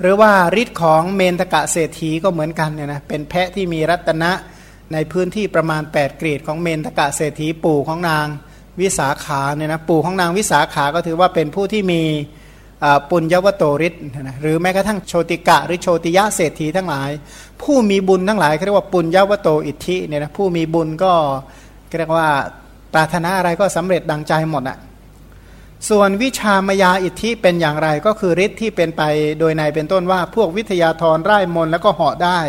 หรือว่าฤทธิ์ของเมนตกะเศรษฐีก็เหมือนกันเนี่ยนะเป็นแพะที่มีรัตนะในพื้นที่ประมาณ 8 กรีดของเมนตกะเศรษฐีปู่ของนางวิสาขาเนี่ยนะปู่ของนางวิสาขาก็ถือว่าเป็นผู้ที่มีปุญญวโตฤทธิ์นะหรือแม้กระทั่งโชติกะหรือโชติยะเศรษฐีทั้งหลาย ผู้มีบุญทั้งหลายเรียกว่าปุญญวโตอิทธิเนี่ยนะผู้มีบุญก็เรียกว่าปรารถนาอะไรก็สำเร็จดังใจหมดอะ ส่วนวิชามายาอิทธิเป็นอย่างไรก็คือฤทธิ์ที่เป็นไปโดยในเป็นต้นว่าพวกวิทยาธรไร้มนแล้วก็เหาะได้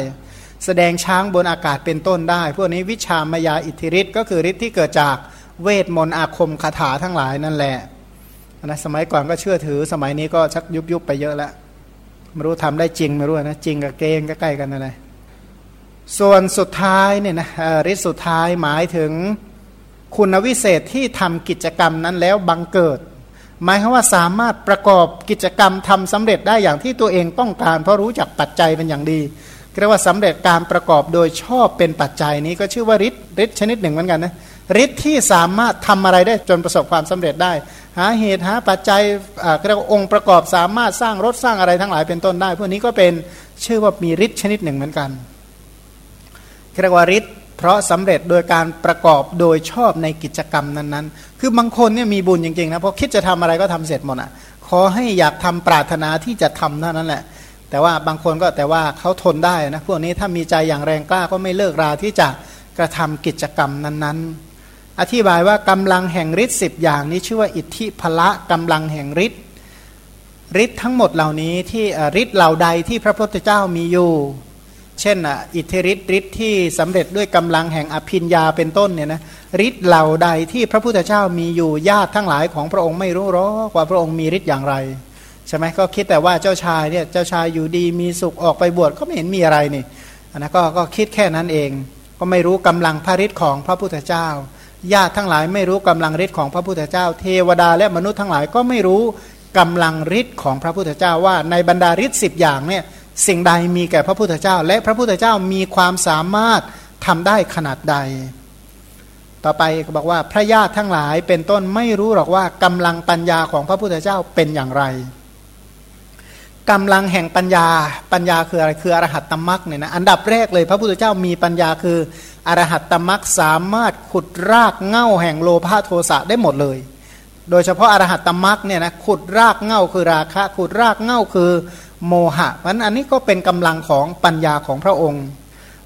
แสดงช้างบนอากาศเป็นต้นได้ พวกนี้วิชามายาอิทธิฤทธิ์ก็คือฤทธิ์ที่เกิดจากเวทมนต์อาคมคาถาทั้งหลายนั่นแหละนะสมัยก่อนก็เชื่อถือสมัยนี้ก็ชักยุบยุบไปเยอะแล้วไม่รู้ทำได้จริงไม่รู้นะจริงกับเกงก็ใกล้กันนั่นแหละส่วนสุดท้ายเนี่ยนะฤทธิ์สุดท้ายหมายถึงคุณวิเศษที่ทำกิจกรรมนั้นแล้วบังเกิด หมายความว่าสามารถประกอบกิจกรรมทำสำเร็จได้อย่างที่ตัวเองต้องการ เพราะรู้จักปัจจัยเป็นอย่างดีเรียกว่าสำเร็จการประกอบโดยชอบเป็นปัจจัยนี้ก็ชื่อว่าฤทธิ์ฤทธิ์ชนิดหนึ่งเหมือนกันนะฤทธิ์ที่สามารถทำอะไรได้จนประสบความสำเร็จได้ หาเหตุหาปัจจัยเรียกว่าองค์ประกอบสามารถสร้างรถสร้างอะไรทั้งหลายเป็นต้นได้ พวกนี้ก็เป็นชื่อว่ามีฤทธิ์ชนิดหนึ่งเหมือนกันเรียกว่าฤทธิ์ เพราะสำเร็จโดยการประกอบโดยชอบในกิจกรรมนั้นๆ คือบางคนเนี่ยมีบุญจริงๆนะเพราะคิดจะทำอะไรก็ทำเสร็จหมดอะ ขอให้อยากทำปรารถนาที่จะทำเท่านั้นแหละ แต่ว่าบางคนก็แต่ว่าเขาทนได้นะพวกนี้ถ้ามีใจอย่างแรงกล้าก็ไม่เลิกราที่จะกระทำกิจกรรมนั้นๆ อธิบายว่ากำลังแห่งฤทธิ์สิบอย่างนี้ชื่อว่าอิทธิพละกำลังแห่งฤทธิ์ฤทธิ์ทั้งหมดเหล่านี้ที่ฤทธิ์เหล่าใดที่พระพุทธเจ้ามีอยู่ เช่นอะอิทธิฤทธิ์ฤทธิ์ที่สำเร็จด้วยกำลังแห่งอภิญญาเป็นต้นเนี่ยนะฤทธิ์เหล่าใดที่พระพุทธเจ้ามีอยู่ญาติทั้งหลายของพระองค์ไม่รู้หรอกว่าพระองค์มีฤทธิ์อย่างไรใช่ไหมก็คิดแต่ว่าเจ้าชายเนี่ยเจ้าชายอยู่ดีมีสุขออกไปบวชก็ไม่เห็นมีอะไรนี่อันนั้นก็ก็คิดแค่นั้นเอง ก็ไม่รู้กำลังพระฤทธิ์ของพระพุทธเจ้าญาติทั้งหลายไม่รู้กำลังฤทธิ์ของพระพุทธเจ้า เทวดาและมนุษย์ทั้งหลายก็ไม่รู้กำลังฤทธิ์ของพระพุทธเจ้าว่าในบรรดาฤทธิ์สิบอย่างเนี่ย สิ่งใดมีแก่พระพุทธเจ้า และพระพุทธเจ้ามีความสามารถทำได้ขนาดใด ต่อไปก็บอกว่าพระญาติทั้งหลายเป็นต้นไม่รู้หรอกว่ากำลังปัญญาของพระพุทธเจ้าเป็นอย่างไรกำลังแห่งปัญญาปัญญาคืออะไรคืออรหัตตมรักเนี่ยนะอันดับแรกเลยพระพุทธเจ้ามีปัญญาคืออรหัตตมรักสามารถขุดรากเง่าแห่งโลภะโทสะได้หมดเลย โดยเฉพาะอรหัตตมรักเนี่ยนะขุดรากเง่าคือราคะขุดรากเง่าคือ โมหะมันอันนี้ก็เป็นกำลังของปัญญาของพระองค์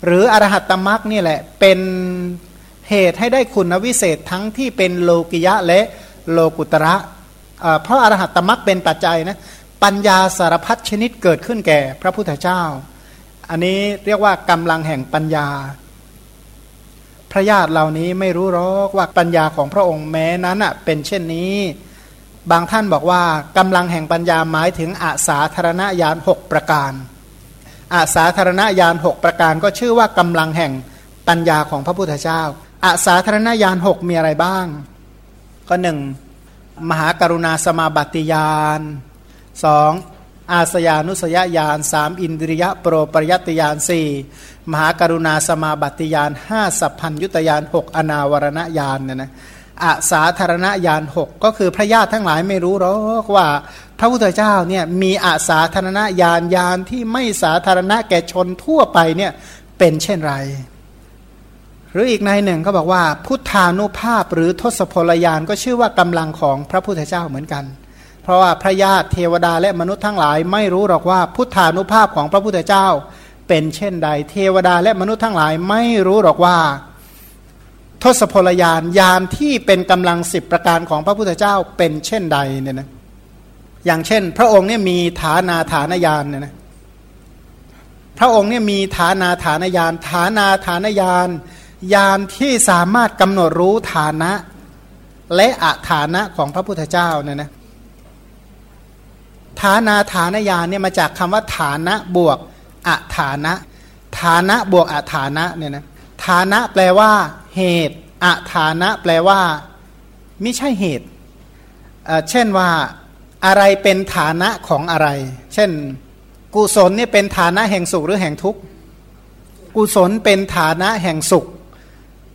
หรืออรหัตตมรักนี่แหละเป็นเหตุให้ได้คุณวิเศษทั้งที่เป็นโลกิยะและโลกุตระเพราะอรหัตตมรักเป็นปัจจัยนะปัญญาสารพัดชนิดเกิดขึ้นแก่พระพุทธเจ้า อันนี้เรียกว่ากำลังแห่งปัญญา พระญาติเหล่านี้ไม่รู้หรอกว่าปัญญาของพระองค์แม้นั้นอะเป็นเช่นนี้ บางท่านบอกว่ากำลังแห่งปัญญาหมายถึงอาสาธารณญาณหประการอาสาธารณญาณหประการก็ชื่อว่ากำลังแห่งปัญญาของพระพุทธเจ้าอาสาธารณญาณหมีอะไรบ้าง ก็หนึ่งมหากรุณาสมาบัติญาณสองอาสยานุสยญาณสามอินทริยะโปรปริยติญาณสี่มหากรุณาสมาบัติญาณห้าสัพพัญยุตญาณหกอนาวรณญาณเนี่ยนะ อาสาธารณญาณหกก็คือพระญาติทั้งหลายไม่รู้หรอกว่า พระพุทธเจ้าเนี่ยมีอาสาธารณญาณญาณที่ไม่สาธารณะแก่ชนทั่วไปเนี่ยเป็นเช่นไร หรืออีกในหนึ่งเขาบอกว่า พุทธานุภาพหรือทศพลยานก็ชื่อว่ากำลังของพระพุทธเจ้าเหมือนกัน เพราะว่าพระญาติเทวดาและมนุษย์ทั้งหลาย ไม่รู้หรอกว่าพุทธานุภาพของพระพุทธเจ้า เป็นเช่นใด เทวดาและมนุษย์ทั้งหลายไม่รู้หรอกว่า ทศพลยานยานที่เป็นกำลังสิบประการของพระพุทธเจ้าเป็นเช่นใดเนี่ยนะอย่างเช่น พระองค์เนี่ยมีฐานาฐานยานเนี่ยนะพระองค์เนี่ยมีฐานาฐานยานฐานาฐานยานยานที่สามารถกำหนดรู้ฐานะ และอัฐานะของพระพุทธเจ้าเนี่ยนะฐานาฐานยานเนี่ยมาจากคำว่าฐานะบวกอัฐานะ ฐานะบวกอัฐานะเนี่ยนะฐานะแปลว่า เหตุอะฐานะแปลว่าไม่ใช่เหตุ เช่นว่าอะไรเป็นฐานะของอะไร เช่น กุศลนี่เป็นฐานะแห่งสุขหรือแห่งทุกข์ กุศลเป็นฐานะแห่งสุข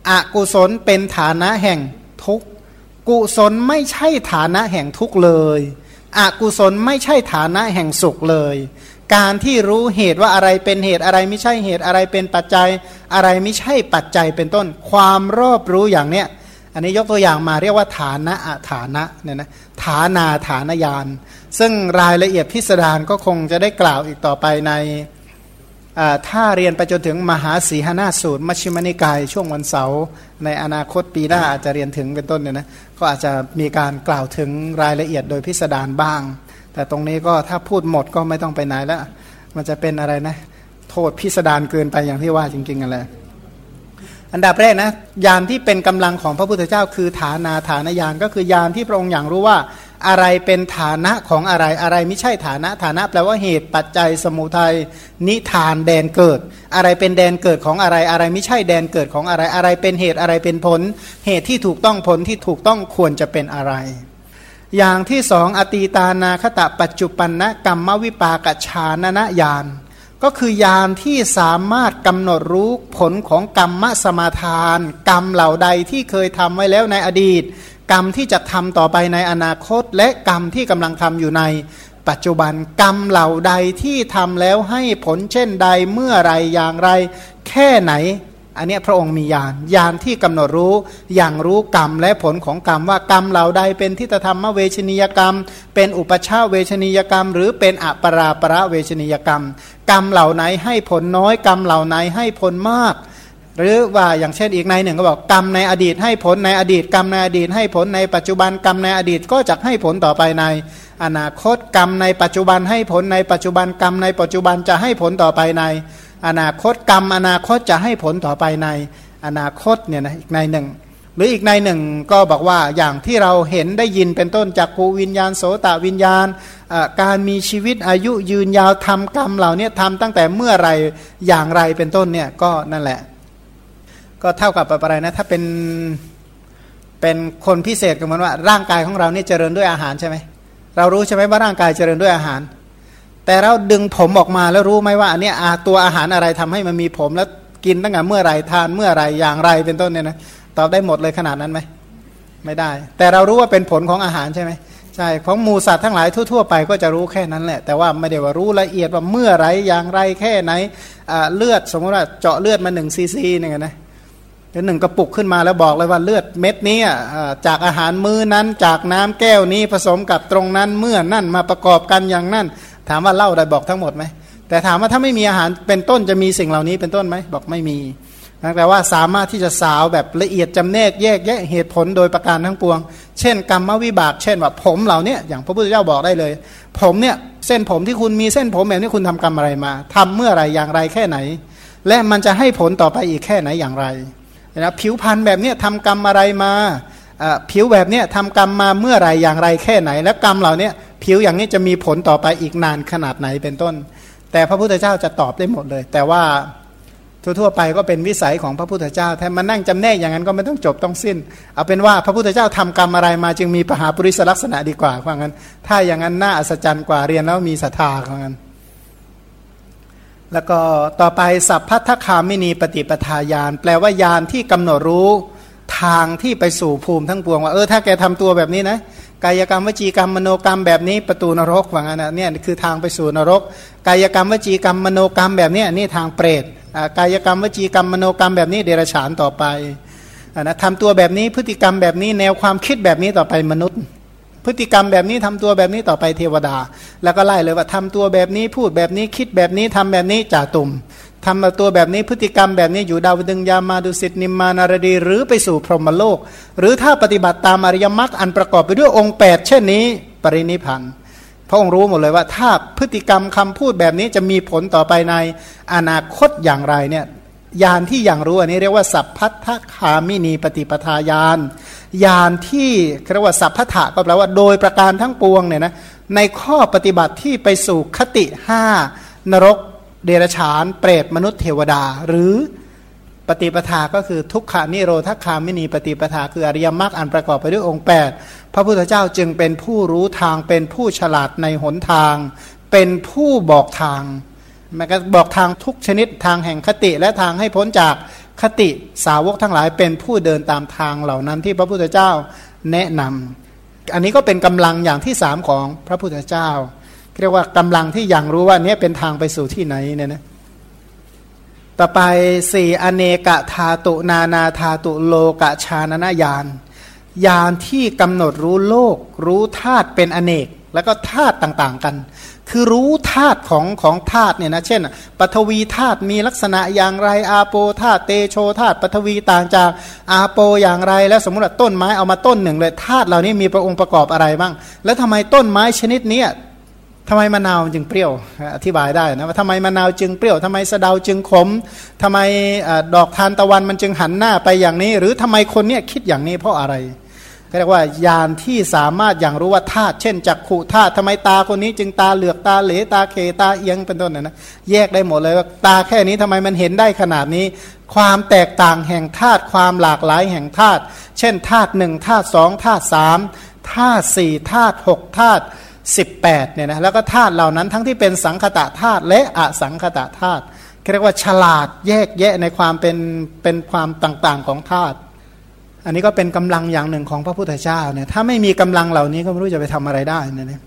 อกุศลเป็นฐานะแห่งทุกข์ กุศลไม่ใช่ฐานะแห่งทุกข์เลย อกุศลไม่ใช่ฐานะแห่งสุขเลย การที่รู้เหตุว่าอะไรเป็นเหตุอะไรไม่ใช่เหตุอะไรเป็นปัจจัยอะไรไม่ใช่ปัจจัยเป็นต้น ความรอบรู้อย่างเนี้ยอันนี้ยกตัวอย่างมาเรียกว่าฐานะอฐานะเนี่ยนะฐานาฐานยาน ซึ่งรายละเอียดพิสดารก็คงจะได้กล่าวอีกต่อไปในถ้าเรียนไปจนถึงมหาสีหนาสูตรมชิมนิกาย ช่วงวันเสาร์ในอนาคตปีหน้าอาจจะเรียนถึงเป็นต้นเนี่ยนะก็อาจจะมีการกล่าวถึงรายละเอียดโดยพิสดารบ้าง แต่ตรงนี้ก็ถ้าพูดหมดก็ไม่ต้องไปไหนแล้ว มันจะเป็นอะไรนะ โทษพิสดารเกินไปอย่างที่ว่าจริงๆกันเลยอันดับแรกนะยานที่เป็นกำลังของพระพุทธเจ้า คือฐานาฐานยานก็คือยานที่พระองค์อย่างรู้ว่า อะไรเป็นฐานะของอะไรอะไรไม่ใช่ฐานะฐานะแปลว่าเหตุปัจจัยสมุทัยนิทานแดนเกิด อะไรเป็นแดนเกิดของอะไรอะไรไม่ใช่แดนเกิดของอะไรอะไรเป็นเหตุอะไรเป็นผล เหตุที่ถูกต้องผลที่ถูกต้องควรจะเป็นอะไร อย่างที่สองอตีตานาคตะปัจจุปันนะกรรมวิปากชานนะยาน ก็คือยานที่สามารถกำหนดรู้ผลของกรรมสมาทาน กรรมเหล่าใดที่เคยทำไว้แล้วในอดีต กรรมที่จะทำต่อไปในอนาคต และกรรมที่กำลังทำอยู่ในปัจจุบันกรรมเหล่าใดที่ทำแล้วให้ผลเช่นใดเมื่อไรอย่างไร แค่ไหน อันนี้พระองค์มีญาณญาณที่กำหนดรู้อย่างรู้กรรมและผลของกรรมว่ากรรมเหล่าใดเป็นทิฏฐธรรมเวชนียกรรม เป็นอุปชาเวชนียกรรม หรือเป็นอัปราประเวชนียกรรม กรรมเหล่าไหนให้ผลน้อยกรรมเหล่าไหนให้ผลมาก หรือว่าอย่างเช่นอีกในหนึ่งก็บอกกรรมในอดีตให้ผลในอดีต กรรมในอดีต ให้ผลในปัจจุบันกรรมในอดีตก็จะให้ผลต่อไปใน อนาคตกรรมในปัจจุบันให้ผลในปัจจุบันกรรมในปัจจุบันจะให้ผลต่อไปใน อนาคตกรรม อนาคตจะให้ผลต่อไปในอนาคตเนี่ยนะอีกในหนึ่ง หรืออีกในหนึ่งก็บอกว่าอย่างที่เราเห็นได้ยินเป็นต้นจากภูวิญญาณโสตวิญญาณ การมีชีวิตอายุยืนยาวทำกรรมเหล่านี้ทำตั้งแต่เมื่อไรอย่างไรเป็นต้นเนี่ยก็นั่นแหละ ก็เท่ากับอะไรนะถ้าเป็นเป็นคนพิเศษกันมันว่าร่างกายของเราเนี่ยเจริญด้วยอาหารใช่ไหมเรารู้ใช่ไหมว่าร่างกายเจริญด้วยอาหาร แต่เราดึงผมออกมาแล้วรู้ไหมว่าอันนี้ตัวอาหารอะไรทำให้มันมีผมแล้วกินตั้งแต่เมื่อไรทานเมื่อไรอย่างไรเป็นต้นเนี่ยนะตอบได้หมดเลยขนาดนั้นไหมไม่ได้ แต่เรารู้ว่าเป็นผลของอาหารใช่ไหมใช่ของมูสัตว์ทั้งหลายทั่วๆไปก็จะรู้แค่นั้นแหละ แต่ว่าไม่ได้ว่ารู้ละเอียดว่าเมื่อไรอย่างไรแค่ไหนเลือดสมมติว่าเจาะเลือดมาหนึ่งซีซีเนี่ยนะหนึ่งกระปุกขึ้นมาแล้วบอกเลยว่าเลือดเม็ดนี้จากอาหารมื้อนั้นจากน้ำแก้วนี้ผสมกับตรงนั้นเมื่อนั่นมาประกอบกันอย่างนั้น ถามว่าเล่าได้บอกทั้งหมดไหมแต่ถามว่าถ้าไม่มีอาหารเป็นต้นจะมีสิ่งเหล่านี้เป็นต้นไหมบอกไม่มีแต่ว่าสามารถที่จะสาวแบบละเอียดจำแนกแยกแยะเหตุผลโดยประการทั้งปวง เช่น กรรมวิบาก เช่นว่าผมเหล่านี้อย่างพระพุทธเจ้าบอกได้เลย ผมเนี่ยเส้นผมที่คุณมีเส้นผมแบบนี้คุณทำกรรมอะไรมาทำเมื่อไรอย่างไรแค่ไหน และมันจะให้ผลต่อไปอีกแค่ไหนอย่างไรนะผิวพันธุ์แบบนี้ทำกรรมอะไรมา ผิวแบบนี้ทำกรรมมาเมื่อไรอย่างไรแค่ไหน และกรรมเหล่านี้ผิวอย่างนี้จะมีผลต่อไปอีกนานขนาดไหนเป็นต้น แต่พระพุทธเจ้าจะตอบได้หมดเลย แต่ว่าทั่วๆไปก็เป็นวิสัยของพระพุทธเจ้าถ้ามานั่งจำแนกอย่างนั้นก็ไม่ต้องจบต้องสิ้น เอาเป็นว่าพระพุทธเจ้าทำกรรมอะไรมาจึงมีปหาปริศลักษณะดีกว่าว่างั้น ถ้าอย่างนั้นน่าอัศจรรย์กว่าเรียนแล้วมีศรัทธาว่างั้น แล้วก็ต่อไปสัพพัทธคามินีปฏิปทาญาณแปลว่ายานที่กำหนดรู้ ทางที่ไปสู่ภูมิทั้งปวงว่าเออถ้าแกทำตัวแบบนี้นะกายกรรมวจีกรรมมโนกรรมแบบนี้ประตูนรกว่างั้นนะเนี่ยคือทางไปสู่นรก กายกรรมวจีกรรมมโนกรรมแบบนี้นี่ทางเปรตกายกรรมวจีกรรมมโนกรรมแบบนี้เดรัจฉานต่อไปนะทำตัวแบบนี้พฤติกรรมแบบนี้แนวความคิดแบบนี้ต่อไปมนุษย์ พฤติกรรมแบบนี้ทำตัวแบบนี้ต่อไปเทวดา แล้วก็ไล่เลยว่าทำตัวแบบนี้พูดแบบนี้คิดแบบนี้ทำแบบนี้จ่าตุ่ม ทำตัวแบบนี้พฤติกรรมแบบนี้อยู่ดาวดึงยามาดุสิตนิมมานารดี หรือไปสู่พรหมโลก หรือถ้าปฏิบัติตามอริยมรรคอันประกอบไปด้วยองค์ 8 เช่นนี้ ปรินิพันธ์พระองค์รู้หมดเลยว่า ถ้าพฤติกรรมคำพูดแบบนี้จะมีผลต่อไปในอนาคตอย่างไรเนี่ยยานที่อย่างรู้อันนี้เรียกว่าสัพพัทธคามินีปฏิปทาญาณยานที่เรียกว่าสัพพทะก็แปลว่าโดยประการทั้งปวงเนี่ยนะในข้อปฏิบัติที่ไปสู่คติห้านรก เดรฉาน เปรตมนุษย์เทวดา หรือปฏิปทาก็คือทุกขานิโรธคามินีปฏิปทาคืออริยมรรคอันประกอบไปด้วยองค์ 8 พระพุทธเจ้าจึงเป็นผู้รู้ทางเป็นผู้ฉลาดในหนทาง เป็นผู้บอกทางมันก็บอกทางทุกชนิดทางแห่งคติและทางให้พ้นจากคติสาวกทั้งหลายเป็นผู้เดินตามทางเหล่านั้นที่พระพุทธเจ้าแนะนำอันนี้ก็เป็นกำลังอย่างที่สามของพระพุทธเจ้า เรียกว่ากำลังที่ยังรู้ว่าเนี้ยเป็นทางไปสู่ที่ไหนเนี่ยนะต่อไปสี่อเนกธาตุนานาธาตุโลกชานนายานยานที่กำหนดรู้โลก รู้ธาตุเป็นอเนก แล้วก็ธาตุต่างๆกัน คือรู้ธาตุของของธาตุเนี่ยนะเช่นปฐวีธาตุมีลักษณะอย่างไรอาโปธาตุเตโชธาตุปฐวีต่างจากอาโปอย่างไร แล้วสมมติว่าต้นไม้เอามาต้นหนึ่งเลยธาตุเหล่านี้มีประองค์ประกอบอะไรบ้าง แล้วทำไมต้นไม้ชนิดนี้ ทำไมมะนาวจึงเปรี้ยวอธิบายได้นะว่าทำไมมะนาวจึงเปรี้ยวทำไมสะเดาจึงขมทำไมดอกทานตะวันมันจึงหันหน้าไปอย่างนี้ หรือทำไมคนเนี้ยคิดอย่างนี้เพราะอะไรเรียกว่ายานที่สามารถอย่างรู้ว่าธาตุเช่นจักขุธาตุทำไมตาคนนี้จึงตาเหลือกตาเหลตาเขตาเอียงเป็นต้นนะนะแยกได้หมดเลยว่าตาแค่นี้ทำไมมันเห็นได้ขนาดนี้ ความแตกต่างแห่งธาตุความหลากหลายแห่งธาตุเช่นธาตุหนึ่งธาตุสองธาตุสามธาตุสี่ธาตุหกธาตุ 18เนี่ยนะแล้วก็ธาตุเหล่านั้นทั้งที่เป็นสังคตะธาตุและอสังคตะธาตุเรียกว่าฉลาดแยกแยะในความเป็นเป็นความต่างๆของธาตุอันนี้ก็เป็นกำลังอย่างหนึ่งของพระพุทธเจ้าเนี่ยถ้าไม่มีกำลังเหล่านี้ก็ไม่รู้จะไปทำอะไรได้นะเนี่ย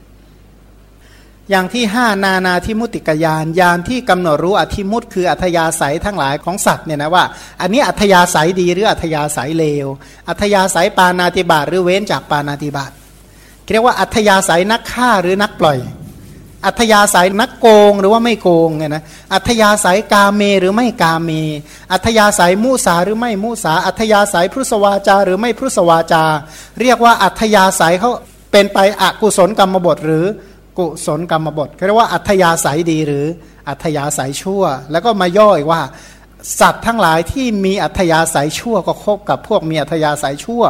อย่างที่ห้านานาทิมุติกยานยานที่กำหนดรู้อธิมุตคืออัธยาศัยทั้งหลายของสัตว์เนี่ยนะว่า อันนี้อัธยาศัยดีหรืออัธยาศัยเลว อัธยาศัยปานาติบาตหรือเว้นจากปานาติบาต เรียกว่าอัธยาศัยนักฆ่าหรือนักปล่อย อัธยาศัยนักโกงหรือว่าไม่โกงเนี่ยนะอัธยาศัยกาเมหรือไม่กาเม อัธยาศัยมุสาหรือไม่มุสา อัธยาศัยพุทธวาจา หรือไม่พุทธวาจา เรียกว่าอัธยาศัยเขาเป็นไปอกุศลกรรมบทหรือกุศลกรรมบทเรียกว่าอัธยาศัยดีหรืออัธยาศัยชั่ว แล้วก็มาย่ออีกว่า สัตว์ทั้งหลายที่มีอัธยาศัยชั่วก็คบกับพวกมีอัธยาศัยชั่ว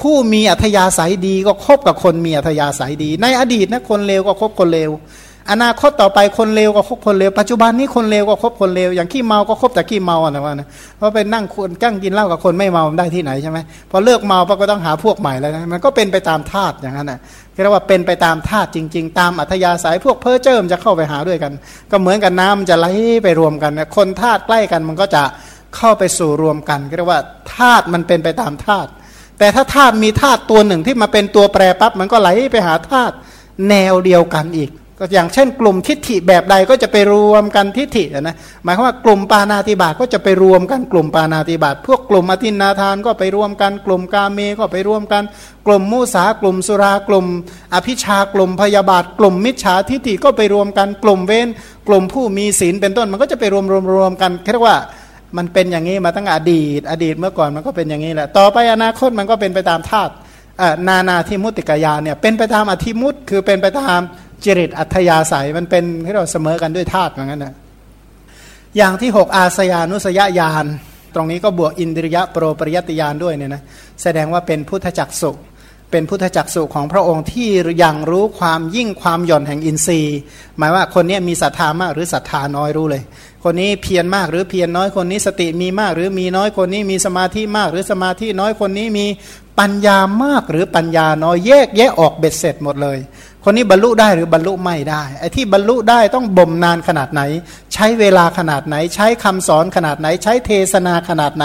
ผู้มีอัธยาศัยดีก็คบกับคนมีอัธยาศัยดี ในอดีตนะคนเลวก็คบคนเลวอนาคตต่อไปคนเลวก็คบคนเลวปัจจุบันนี้คนเลวก็คบคนเลวอย่างขี้เมาก็คบแต่ขี้เมาอะว่านะเพราะไปนั่งคนกั้งกินเหล้ากับคนไม่เมาได้ที่ไหนใช่ไหมพอเลิกเมาก็ต้องหาพวกใหม่แล้วนะมันก็เป็นไปตามธาตุอย่างนั้นนะเรียกว่าเป็นไปตามธาตุจริง ๆ ตามอัธยาศัยพวกเพ้อเจิมจะเข้าไปหาด้วยกัน ก็เหมือนกันน้ำจะไหลไปรวมกันคนธาตุใกล้กันมันก็จะเข้าไปสู่รวมกันเรียกว่าธาตุมันเป็นไปตามธาตุ แต่ถ้าธาตุมีธาตุตัวหนึ่งที่มาเป็นตัวแปรปั๊บมันก็ไหลไปหาธาตุแนวเดียวกันอีกก็อย่างเช่น กลุ่มทิฏฐิแบบใดก็จะไปรวมกันทิฏฐินะหมายความว่ากลุ่มปานาติบาตก็จะไปรวมกันกลุ่มปานาติบาตพวกกลุ่มอธินาทานก็ไปรวมกัน กลุ่มกาเมก็ไปรวมกัน กลุ่มมุสากลุ่มสุรากลุ่ม อภิชากลุ่มพยาบาท กลุ่มมิจฉาทิฏฐิก็ไปรวมกัน กลุ่มเว้น กลุ่มผู้มีศีลเป็นต้นมันก็จะไปรวมรวมรวมกันเรียกว่า มันเป็นอย่างนี้มาตั้งอดีต อดีตเมื่อก่อนมันก็เป็นอย่างนี้แหละ ต่อไปอนาคตมันก็เป็นไปตามธาตุนานาทิมุติกายาเนี่ยเป็นไปตามอธิมุตคือเป็นไปตามจริตอัธยาศัยมันเป็นที่เราเสมอกันด้วยธาตุเหมือนกันนะอย่างที่ 6 อาสยานุสยญาณตรงนี้ก็บวกอินทริยะโปรปริยติญาณด้วยเนี่ยนะแสดงว่าเป็นพุทธจักสุเป็นพุทธจักสุของพระองค์ที่ยังรู้ความยิ่งความหย่อนแห่งอินทรีย์ หมายว่าคนนี้มีศรัทธามากหรือศรัทธาน้อยรู้เลย คนนี้เพียรมากหรือเพียรน้อยคนนี้สติมีมากหรือมีน้อยคนนี้มีสมาธิมาก หรือสมาธิน้อยคนนี้มีปัญญามากหรือปัญญาน้อยแยกแยะออกเบ็ดเสร็จหมดเลย คนนี้บรรลุได้หรือบรรลุไม่ได้ไอ้ที่บรรลุได้ต้องบ่มนานขนาดไหน ใช้เวลาขนาดไหน ใช้คำสอนขนาดไหน ใช้เทศนาขนาดไหน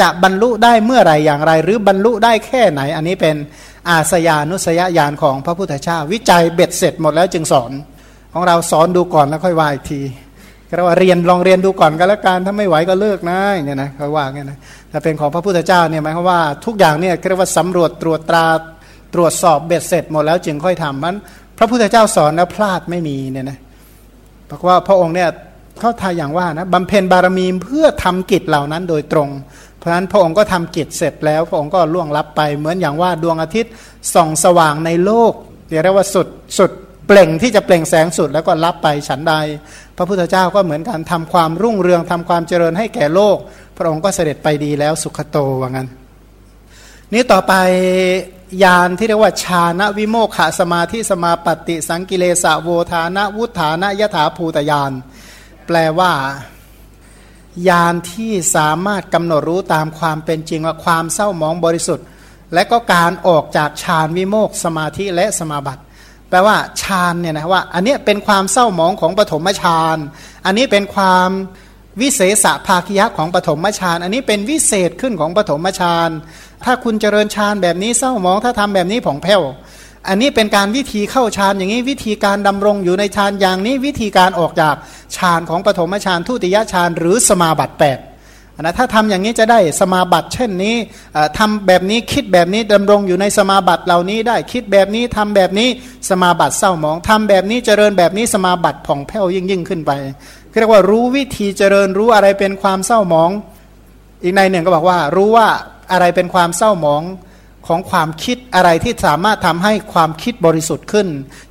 จะบรรลุได้เมื่อไรอย่างไร หรือบรรลุได้แค่ไหน อันนี้เป็นอาสยานุสยญาณของพระพุทธเจ้าวิจัยเบ็ดเสร็จหมดแล้วจึงสอน ของเราสอนดูก่อนแล้วค่อยว่าอีกที ก็ว่าเรียนลองเรียนดูก่อนก็แล้วกันถ้าไม่ไหวก็เลิกนะเนี่ยนะเขาว่าไงนะถ้าเป็นของพระพุทธเจ้าเนี่ยหมายความว่าทุกอย่างเนี่ยเรียกว่าสำรวจตรวจตราตรวจสอบเบ็ดเสร็จหมดแล้วจึงค่อยทำมัน พระพุทธเจ้าสอนแล้วพลาดไม่มีเนี่ยนะเพราะว่าพระองค์เนี่ยเขาทายอย่างว่านะบำเพ็ญบารมีเพื่อทำกิจเหล่านั้นโดยตรง เพราะฉะนั้นพระองค์ก็ทำกิจเสร็จแล้ว พระองค์ก็ล่วงลับไปเหมือนอย่างว่าดวงอาทิตย์ส่องสว่างในโลกเรียกว่าสุดสุด เปล่งที่จะเปล่งแสงสุดแล้วก็ลับไปฉันใด พระพุทธเจ้าก็เหมือนกันทำความรุ่งเรืองทำความเจริญให้แก่โลก พระองค์ก็เสด็จไปดีแล้วสุขโตว่างั้น นี้ต่อไปยานที่เรียกว่าชาณวิโมกขสมาธิสมาปฏิสังกิเลสะโวทานะวุฒานะยถาภูตยาน แปลว่ายานที่สามารถกำหนดรู้ตามความเป็นจริงว่าความเศร้าหมองบริสุทธิ์ และก็การออกจากฌานวิโมกสมาธิและสมาบัติ แปลว่าฌานเนี่ยนะว่า อันนี้เป็นความเศร้าหมองของปฐมฌานอันนี้เป็นความวิเศษภาคยะของปฐมฌานอันนี้เป็นวิเศษขึ้นของปฐมฌานถ้าคุณเจริญฌานแบบนี้เศร้าหมองถ้าทำแบบนี้ผ่องแผ้วอันนี้เป็นการวิธีเข้าฌานอย่างนี้วิธีการดำรงอยู่ในฌานอย่างนี้วิธีการออกจากฌานของปฐมฌานทุติยฌานหรือสมาบัติ8 นะถ้าทำอย่างนี้จะได้สมาบัติ เช่นนี้ทำแบบนี้คิดแบบนี้ดำรงอยู่ในสมาบัติเหล่านี้ได้คิดแบบนี้ทำแบบนี้สมาบัติเศร้าหมองทำแบบนี้เจริญแบบนี้สมาบัติผ่องแผ้วยิ่งยิ่งขึ้นไปเรียกว่ารู้วิธีเจริญรู้อะไรเป็นความเศร้าหมอง อีกในหนึ่งก็บอกว่า รู้ว่าอะไรเป็นความเศร้าหมองของความคิดอะไรที่สามารถทำให้ความคิดบริสุทธิ์ขึ้น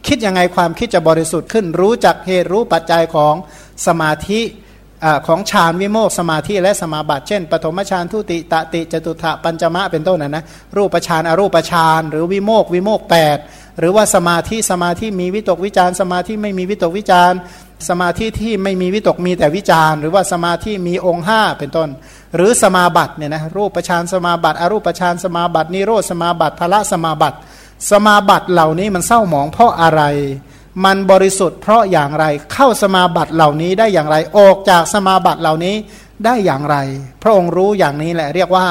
คิดยังไงความคิดจะบริสุทธิ์ขึ้น รู้จักเหตุรู้ปัจจัยของสมาธิ ของฌานวิโมกสมาธิและสมาบัติเช่น ปฐมฌานทุติตติจตุถะปัญจมะเป็นต้นนะนะรูปฌานอรูปฌานหรือวิโมกวิโมกแปดหรือว่าสมาธิสมาธิมีวิตกวิจารสมาธิไม่มีวิตกวิจารสมาธิที่ไม่มีวิตกมีแต่วิจารหรือว่าสมาธิมีองค์5เป็นต้น หรือสมาบัติเนี่ยนะรูปฌานสมาบัติอรูปฌานสมาบัตินิโรธสมาบัติพละสมาบัติ สมาบัติเหล่านี้มันเศร้าหมองเพราะอะไร มันบริสุทธิ์เพราะอย่างไรเข้าสมาบัติเหล่านี้ได้อย่างไร ออกจากสมาบัติเหล่านี้ได้อย่างไร พระองค์รู้อย่างนี้แหละเรียกว่า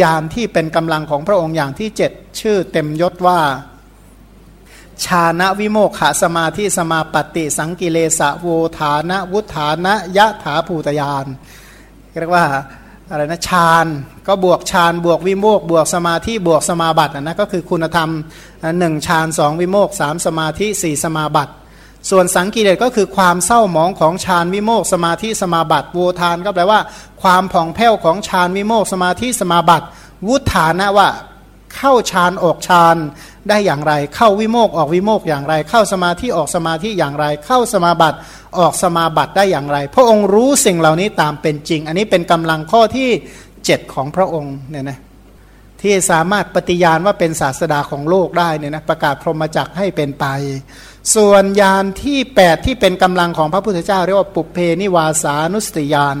ยานที่เป็นกำลังของพระองค์อย่างที่เจ็ดชื่อเต็มยศว่า ชาณวิโมกขสมาธิสมาปฏิสังกิเลสะโวฐานะวุฒานะยะถาภูตยานเรียกว่า อะไรนะฌานก็บวกฌานบวกวิโมกบวกสมาธิบวกสมาบัตินะก็คือคุณธรรมหนึ่งฌานสองวิโมกสามสมาธิสี่สมาบัติ ส่วนสังกิเลสก็คือความเศร้าหมองของฌานวิโมกสมาธิสมาบัติโวทานก็แปลว่า ความผ่องแผ้วของฌานวิโมกสมาธิสมาบัติ วุฒานะว่าเข้าฌานออกฌาน ได้อย่างไร เข้าวิโมกออกวิโมกอย่างไร เข้าสมาธิออกสมาธิอย่างไร เข้าสมาบัติออกสมาบัติได้อย่างไร พระองค์รู้สิ่งเหล่านี้ตามเป็นจริง อันนี้เป็นกำลังข้อที่เจ็ดของพระองค์เนี่ยนะที่สามารถปฏิญาณว่าเป็นศาสดาของโลกได้เนี่ยนะประกาศพรหมจักให้เป็นไป ส่วนยานที่ 8 ที่เป็นกำลังของพระพุทธเจ้าเรียกว่าปุเพนิวาสานุสติยาน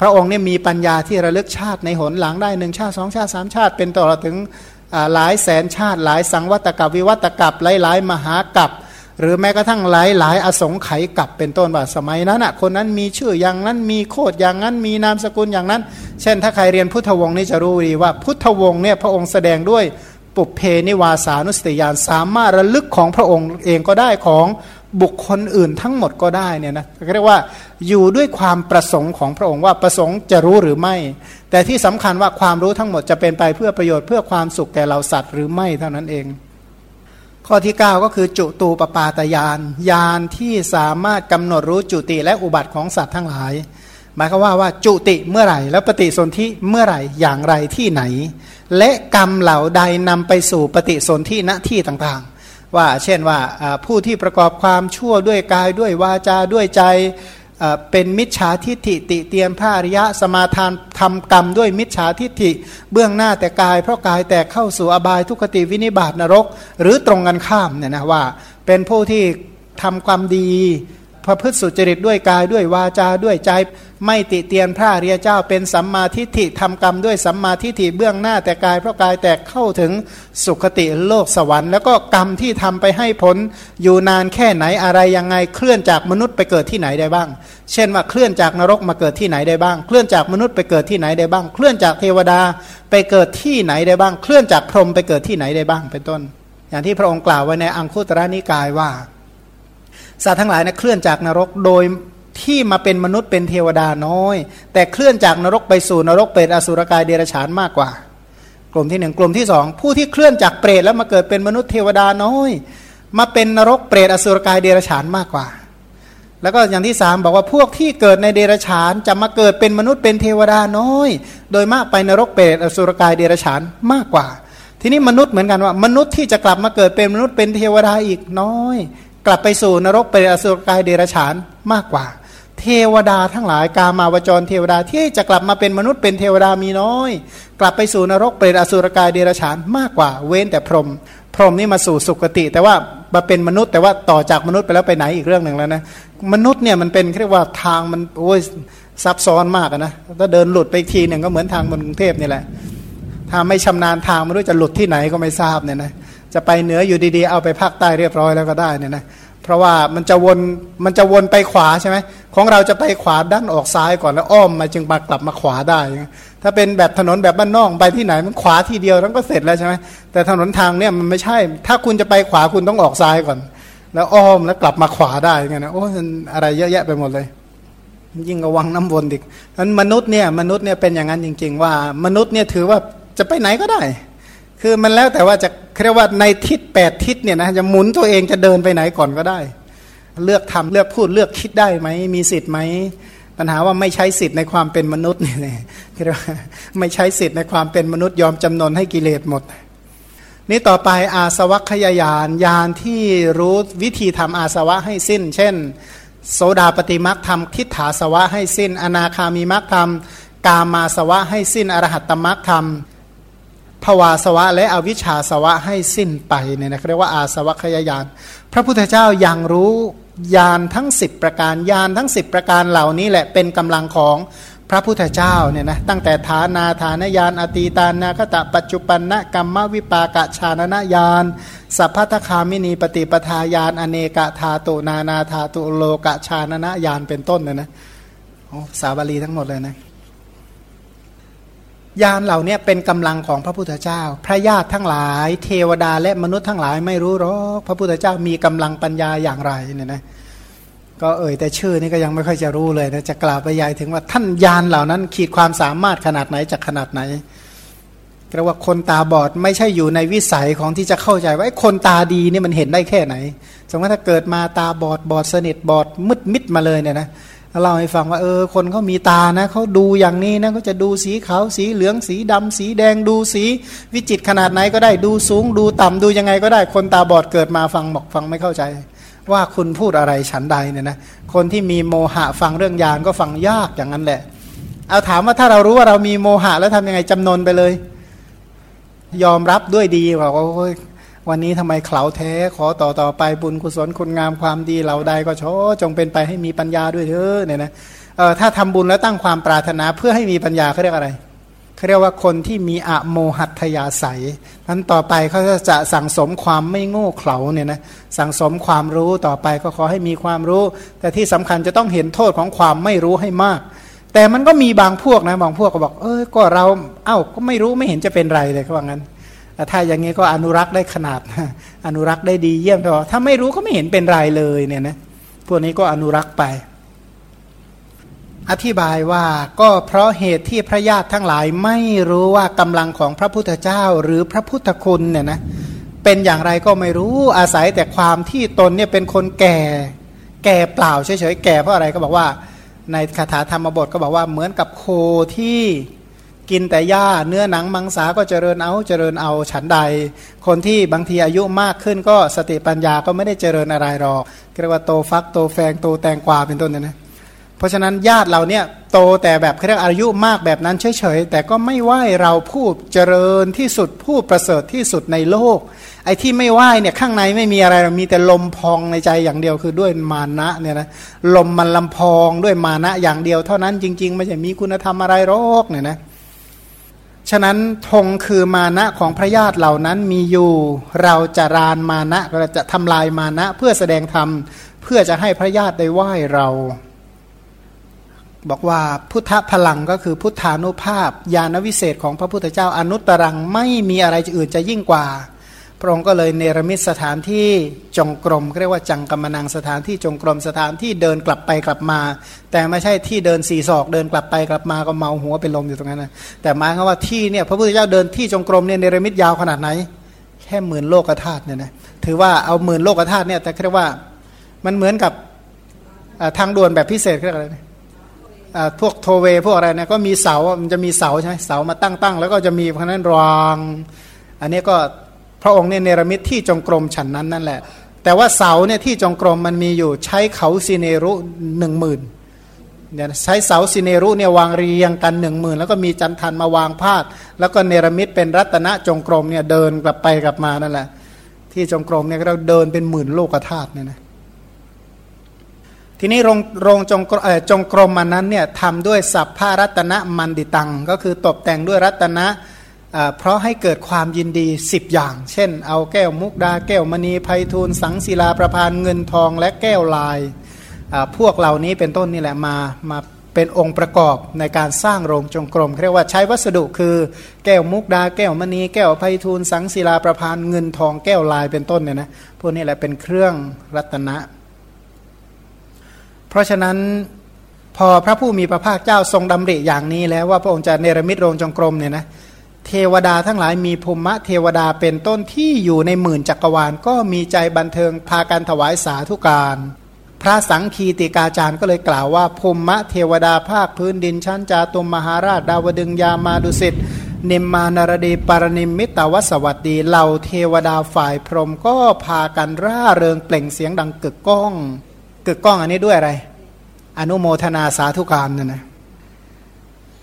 พระองค์เนี่ยมีปัญญาที่ระลึกชาติในหนหลังได้หนึ่งชาติสองชาติสามชาติ เป็นต่อถึง หลายแสนชาติ หลายสังวัตกับวิวัตกับหลายหลายมหากับหรือแม้กระทั่งหลายหลายอสงไขยกับเป็นต้นว่าสมัยนั้นอะคนนั้นมีชื่ออย่างนั้นมีโคดอย่างนั้นมีนามสกุลอย่างนั้น เช่น ถ้าใครเรียนพุทธวงศ์นี่จะรู้ดีว่าพุทธวงศ์เนี่ยพระองค์แสดงด้วยปุเพนิวาสานุสติยานสามารถระลึกของพระองค์เองก็ได้ของ บุคคลอื่นทั้งหมดก็ได้เนี่ยนะเรียกว่าอยู่ด้วยความประสงค์ของพระองค์ว่าประสงค์จะรู้หรือไม่ แต่ที่สำคัญว่าความรู้ทั้งหมดจะเป็นไปเพื่อประโยชน์เพื่อความสุขแก่เราสัตว์หรือไม่เท่านั้นเอง ข้อที่ 9 ก็คือจุตูปปาตยานยานที่สามารถกำหนดรู้จุติและอุบัติของสัตว์ทั้งหลาย หมายความว่าว่าจุติเมื่อไหร่ แล้วปฏิสนธิเมื่อไหร่อย่างไรที่ไหน และกรรมเหล่าใดนำไปสู่ปฏิสนธิณที่ต่างๆ ว่าเช่นว่าผู้ที่ประกอบความชั่วด้วยกายด้วยวาจาด้วยใจเป็นมิจฉาทิฏฐิติเตียนพระอริยะสมาทานทำกรรมด้วยมิจฉาทิฏฐิเบื้องหน้าแต่กาย เพราะกายแต่เข้าสู่อบายทุกขติวินิบาตนรก หรือตรงกันข้ามเนี่ยนะว่า เป็นผู้ที่ทำความดี ประพฤติสุจริตด้วยกายด้วยวาจาด้วยใจ ไม่ติเตียนพระเรียเจ้าเป็นสัมมาทิฏฐิทำกรรมด้วยสัมมาทิฏฐิเบื้องหน้าแต่กายเพราะกายแต่เข้าถึงสุขติโลกสวรรค์ แล้วก็กรรมที่ทำไปให้ผลอยู่นานแค่ไหนอะไรยังไงเคลื่อนจากมนุษย์ไปเกิดที่ไหนได้บ้าง เช่นว่าเคลื่อนจากนรกมาเกิดที่ไหนได้บ้าง เคลื่อนจากมนุษย์ไปเกิดที่ไหนได้บ้าง เคลื่อนจากเทวดาไปเกิดที่ไหนได้บ้าง เคลื่อนจากพรหมไปเกิดที่ไหนได้บ้างเป็นต้น อย่างที่พระองค์กล่าวไว้ในอังคุตระนิกายว่า สัตว์ทั้งหลายเนะเคลื่อนจากนรกโดยที่มาเป็นมนุษย์เป็นเทวดาน้อย แต่เคลื่อนจากนรกไปสู่นรกเปรตอสุรกายเดรัจฉานมากกว่า กลุ่มที่หนึ่งกลุ่มที่สองผู้ที่เคลื่อนจากเปรตแล้วมาเกิดเป็นมนุษย์เทวดาน้อย มาเป็นนรกเปรตอสุรกายเดรัจฉานมากกว่า แล้วก็อย่างที่สามบอกว่าพวกที่เกิดในเดรัจฉานจะมาเกิดเป็นมนุษย์เป็นเทวดาน้อย โดยมากไปนรกเปรตอสุรกายเดรัจฉานมากกว่า ทีนี้มนุษย์เหมือนกันว่า มนุษย์ที่จะกลับมาเกิดเป็นมนุษย์เป็นเทวดาอีกน้อย กลับไปสู่นรกเปรตอสุรกายเดรัจฉานมากกว่า เทวดาทั้งหลายกามาวจรเทวดาที่จะกลับมาเป็นมนุษย์เป็นเทวดามีน้อย กลับไปสู่นรกเปรตอสุรกายเดรัจฉานมากกว่า เว้นแต่พรหมพรหมนี่มาสู่สุคติ แต่ว่ามาเป็นมนุษย์แต่ว่าต่อจากมนุษย์ไปแล้วไปไหนอีกเรื่องหนึ่งแล้วนะมนุษย์เนี่ยมันเป็นเรียกว่าทางมันโอ้ยซับซ้อนมากนะถ้าเดินหลุดไปทีหนึ่งก็เหมือนทางบนกรุงเทพนี่แหละถ้าไม่ชำนาญทางไม่รู้จะหลุดที่ไหนก็ไม่ทราบเนี่ยนะ จะไปเหนืออยู่ดีๆ เอาไปภาคใต้เรียบร้อยแล้วก็ได้เนี่ยนะเพราะว่ามันจะวนมันจะวนไปขวาใช่ไหมของเราจะไปขวาด้านออกซ้ายก่อนแล้วอ้อมมาจึงมากลับมาขวาได้ ถ้าเป็นแบบถนนแบบบ้านนอกไปที่ไหนมันขวาทีเดียวแล้วก็เสร็จแล้วใช่ไหมแต่ถนนทางเนี่ยมันไม่ใช่ ถ้าคุณจะไปขวาคุณต้องออกซ้ายก่อน แล้วอ้อมแล้วกลับมาขวาได้ไงนะโอ้อะไรเยอะแยะไปหมดเลยยิ่งระวังน้ำวนอีกนั้นมนุษย์เนี่ยมนุษย์เนี่ยเป็นอย่างนั้นจริง ๆ ว่ามนุษย์เนี่ยถือว่าจะไปไหนก็ได้ คือมันแล้วแต่ว่าจะเรียกว่าในทิศแปดทิศเนี่ยนะจะหมุนตัวเองจะเดินไปไหนก่อนก็ได้ เลือกทำเลือกพูดเลือกคิดได้ไหมมีสิทธิ์ไหมปัญหาว่าไม่ใช้สิทธิ์ในความเป็นมนุษย์นี่เลยเรียกว่าไม่ใช้สิทธิ์ในความเป็นมนุษย์ยอมจำนนให้กิเลสหมด นี่ต่อไปอาสวัคยายานยานที่รู้วิธีทำอาสวะให้สิ้น เช่น โสดาปฏิมักทำทิฏฐาสวะให้สิ้น อนาคามีมักทำกามาสวะให้สิ้นอรหัตตมักทำ ภวาสวะและอวิชชาสวะให้สิ้นไปเนี่ยนะเรียกว่าอาสวัคยายาน พระพุทธเจ้ายังรู้ยานทั้ง 10 ประการยานทั้ง 10 ประการเหล่านี้แหละเป็นกำลังของพระพุทธเจ้าเนี่ยนะตั้งแต่ฐานาฐานยานอตีตานาคตะปัจจุปันนะกรรมวิปากะชานนยานสัพพทคามินีปฏิปทาญาณอเนกธาตุนานาธาตุโลกะชานนยานเป็นต้นเนี่ยนะโอ้สาบาลีทั้งหมดเลยนะ ยานเหล่านี้เป็นกำลังของพระพุทธเจ้า พระญาติทั้งหลาย เทวดาและมนุษย์ทั้งหลายไม่รู้หรอกพระพุทธเจ้ามีกำลังปัญญาอย่างไรเนี่ยนะก็เอ่ยแต่ชื่อนี่ก็ยังไม่ค่อยจะรู้เลยนะจะกล่าวไปยายถึงว่าท่านยานเหล่านั้นขีดความสามารถขนาดไหนจากขนาดไหนเรียกว่าคนตาบอดไม่ใช่อยู่ในวิสัยของที่จะเข้าใจว่าคนตาดีนี่มันเห็นได้แค่ไหน สมมติถ้าเกิดมาตาบอดบอดสนิทบอดมืดมิดมาเลยเนี่ยนะเล่าให้ฟังว่าเออคนเขามีตานะเขาดูอย่างนี้นะเขาจะดูสีขาวสีเหลืองสีดำสีแดงดูสี วิจิตขนาดไหนก็ได้ดูสูง ดูต่ำดูยังไงก็ได้คนตาบอดเกิดมาฟังบอกฟังไม่เข้าใจ ว่าคุณพูดอะไรฉันใดเนี่ยนะคนที่มีโมหะฟังเรื่องยานก็ฟังยากอย่างนั้นแหละ เอาถามว่าถ้าเรารู้ว่าเรามีโมหะแล้วทำยังไงจำนนไปเลย ยอมรับด้วยดีว่า วันนี้ทำไมเข่าแท้ขอต่อต่อไปบุญกุศลคุณงามความดีเหล่าใดก็ชอจงเป็นไปให้มีปัญญาด้วยเถอะเนี่ยนะเออถ้าทำบุญแล้วตั้งความปรารถนาเพื่อให้มีปัญญาเขาเรียกอะไรเขาเรียกว่าคนที่มีอะโมหัตยาศัยนั้นต่อไปเขาจะสั่งสมความไม่โง่เขลาเนี่ยนะสั่งสมความรู้ต่อไปก็ขอให้มีความรู้ แต่ที่สำคัญจะต้องเห็นโทษของความไม่รู้ให้มาก แต่มันก็มีบางพวกนะบางพวกก็บอก เออก็เราเอ้าก็ไม่รู้ไม่เห็นจะเป็นไรเลยเขาว่างั้น ถ้าอย่างนี้ก็อนุรักษ์ได้ขนาด อนุรักษ์ได้ดีเยี่ยมพอถ้าไม่รู้ก็ไม่เห็นเป็นไรเลยเนี่ยนะพวกนี้ก็อนุรักษ์ไป อธิบายว่าก็เพราะเหตุที่พระญาติทั้งหลายไม่รู้ว่ากำลังของพระพุทธเจ้าหรือพระพุทธคุณเนี่ยนะเป็นอย่างไรก็ไม่รู้อาศัยแต่ความที่ตนเนี่ยเป็นคนแก่ แก่เปล่าเฉยๆแก่เพราะอะไรก็บอกว่า ในคาถาธรรมบทก็บอกว่าเหมือนกับโคที่ กินแต่หญ้าเนื้อหนังมังสาก็เจริญเอาเจริญเอาฉันใด คนที่บางทีอายุมากขึ้นก็สติปัญญาก็ไม่ได้เจริญอะไรหรอกเรียกว่าโตฟักโตแฟงโตแตงกวาเป็นต้นนะเพราะฉะนั้นญาติเราเนี่ยโตแต่แบบเรียกอายุมากแบบนั้นเฉยๆแต่ก็ไม่ไหวเราพูดเจริญที่สุดพูดประเสริฐที่สุดในโลก ไอ้ที่ไม่ไหวเนี่ยข้างในไม่มีอะไรมีแต่ลมพองในใจอย่างเดียวคือด้วยมานะเนี่ยนะลมมันลำพองด้วยมานะอย่างเดียวเท่านั้นจริงๆไม่ใช่มีคุณธรรมอะไรหรอกเนี่ยนะ ฉะนั้นธงคือมานะของพระญาติเหล่านั้นมีอยู่เราจะรานมานะเราจะทำลายมานะเพื่อแสดงธรรมเพื่อจะให้พระญาติได้ไหว้เรา บอกว่าพุทธพลังก็คือพุทธานุภาพ ญาณวิเศษของพระพุทธเจ้าอนุตตรังไม่มีอะไรอื่นจะยิ่งกว่า พระองค์ก็เลยเนรมิตสถานที่จงกรมเรียกว่าจังกรรมนังสถานที่จงกรมสถานที่เดินกลับไปกลับมา แต่ไม่ใช่ที่เดินสี่ศอกเดินกลับไปกลับมาก็เมาหัวเป็นลมอยู่ตรงนั้นนะแต่หมายความว่าที่เนี่ยพระพุทธเจ้าเดินที่จงกรมเนี่ยเนรมิตยาวขนาดไหน แค่หมื่นโลกธาตุเนี่ยนะถือว่าเอาหมื่นโลกธาตุเนี่ยแต่เรียกว่ามันเหมือนกับทางด่วนแบบพิเศษเรียกอะไรพวกโทเวพวกอะไรเนี่ยก็มีเสามันจะมีเสาใช่ไหมเสามาตั้งตั้งแล้วก็จะมีเพราะนั้นรางอันนี้ก็ พระองค์เนี่ยเนรมิตที่จงกรมฉันนั้นนั่นแหละ แต่ว่าเสาเนี่ยที่จงกรมมันมีอยู่ใช้เขาซีเนรุหนึ่งหมื่นเนี่ยใช้เสาซีเนรุเนี่ยวางเรียงกันหนึ่งหมื่นแล้วก็มีจันทันมาวางพาด แล้วก็เนรมิตเป็นรัตนจงกรมเนี่ยเดินกลับไปกลับมานั่นแหละ ที่จงกรมเนี่ยเราเดินเป็นหมื่นโลกธาตุเนี่ยนะทีนี้โรงโรงจงจงกรมมันนั้นเนี่ยทำด้วยสัพพารัตนะมันดิตัง ก็คือตกแต่งด้วยรัตนะ เพราะให้เกิดความยินดี 10 อย่าง เช่น เอาแก้วมุกดาแก้วมณีไพฑูรย์สังศิลาประพานเงินทองและแก้วลาย พวกเหล่านี้เป็นต้นนี่แหละมามาเป็นองค์ประกอบในการสร้างโรงจงกรมเรียกว่าใช้วัสดุคือแก้วมุกดาแก้วมณีแก้วไพฑูรย์สังศิลาประพานเงินทองแก้วลายเป็นต้นเนี่ยนะพวกนี้แหละเป็นเครื่องรัตนะ เพราะฉะนั้นพอพระผู้มีพระภาคเจ้าทรงดำริอย่างนี้แล้วว่าพระองค์จะเนรมิตโรงจงกรมเนี่ยนะ เทวดาทั้งหลายมีภูมิเทวดาเป็นต้นที่อยู่ในหมื่นจักรวาล ก็มีใจบันเทิงพากันถวายสาธุการ พระสังคีติกาจารย์ก็เลยกล่าวว่าภูมิเทวดาภาคพื้นดินชั้นจาตุมมหาราชดาวดึงยามาดุสิตเนมมานารดีปารณิมิตาวสวัสดีเหล่าเทวดาฝ่ายพรหมก็พากันร่าเริงเปล่งเสียงดังกึกก้อง กึกก้องอันนี้ด้วยอะไร อนุโมทนาสาธุการนี่ยนะ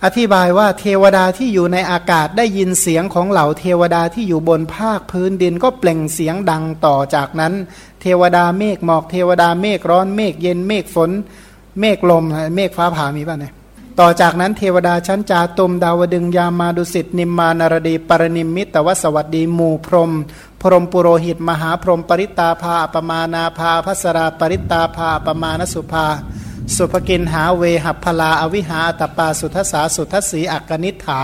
อธิบายว่าเทวดาที่อยู่ในอากาศได้ยินเสียงของเหล่าเทวดาที่อยู่บนภาคพื้นดินก็เปล่งเสียงดังต่อจากนั้น เทวดาเมฆหมอกเทวดาเมฆร้อนเมฆเย็นเมฆฝน เมฆลมเมฆฟ้าผ่ามีป่ะเนี่ยต่อจากนั้นเทวดาชั้นจาตุมดาวดึงยามาดุสิตนิมมานารดีปรนิมมิตวสวัสดีหมู่พรม พรมปุโรหิต มหาพรมปริตาภาปมานาภาพัสราปริตาภาปมานสุภา สุภกินหาเวหัพลาอวิหาตปาสุทสาสุทสีอักนิฐา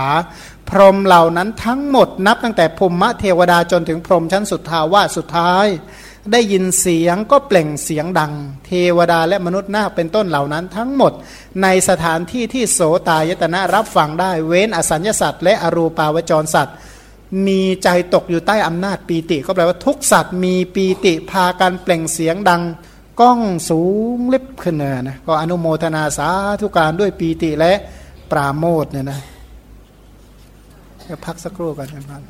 พรหมเหล่านั้นทั้งหมดนับตั้งแต่พรมะเทวดาจนถึงพรหมชั้นสุดทาวาสุดท้าย ได้ยินเสียงก็เปล่งเสียงดัง เทวดาและมนุษย์นาคเป็นต้นเหล่านั้นทั้งหมด ในสถานที่ที่โสตายตนะรับฟังได้เว้นอสัญญาสัตว์และอรูปาวจรสัตว์มีใจตกอยู่ใต้อำนาจปีติ ก็แปลว่าทุกสัตว์มีปีติพากันเปล่งเสียงดัง ก้องสูงลิบขึ้นเลยนะก็อนุโมทนาสาธุการด้วยปีติและปราโมทเนี่ยนะจะพักสักครู่กันนะครับ